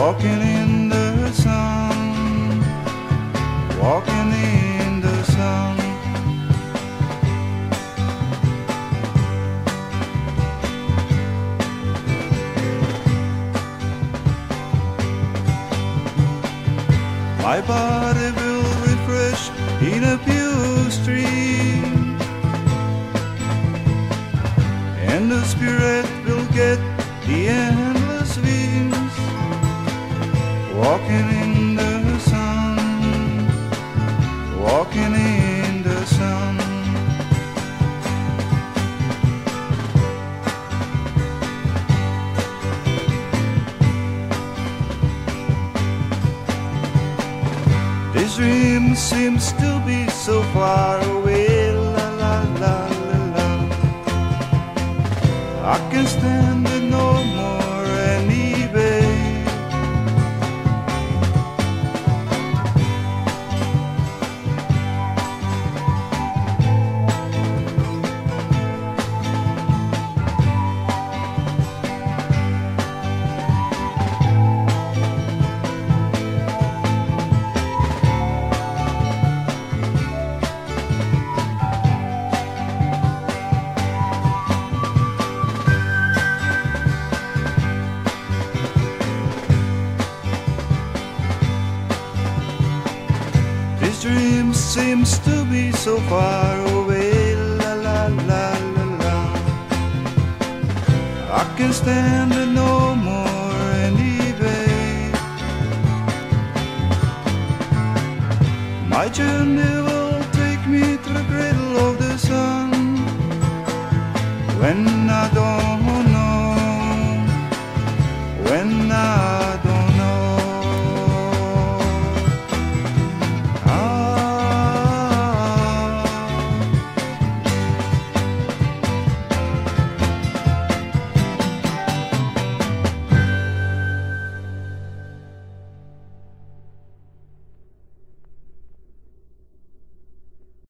walking in the sun, walking in the sun. My body will refresh in a pure stream, and the spirit will. Dream seems to be so far away. La la la la la. I can stand it no more dream seems to be so far away. La la la la la. I can stand it no more anyway. My journey will take me to the cradle of the sun. When I don't know, when I